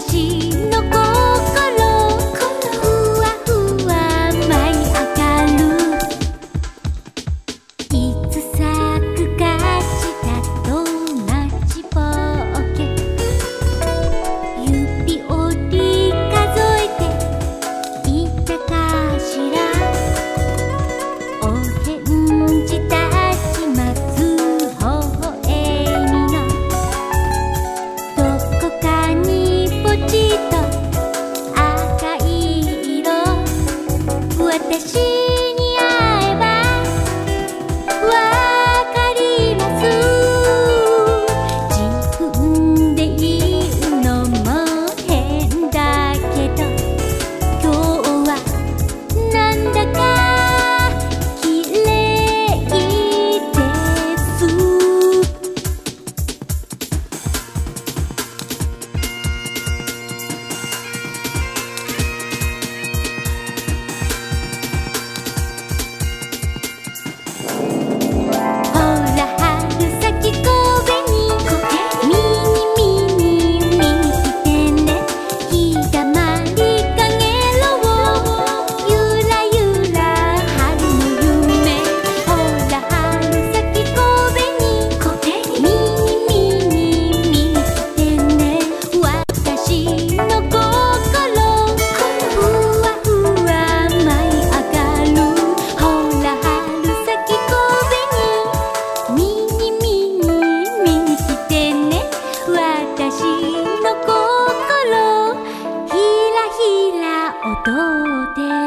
心。she 私の心。ひらひら音で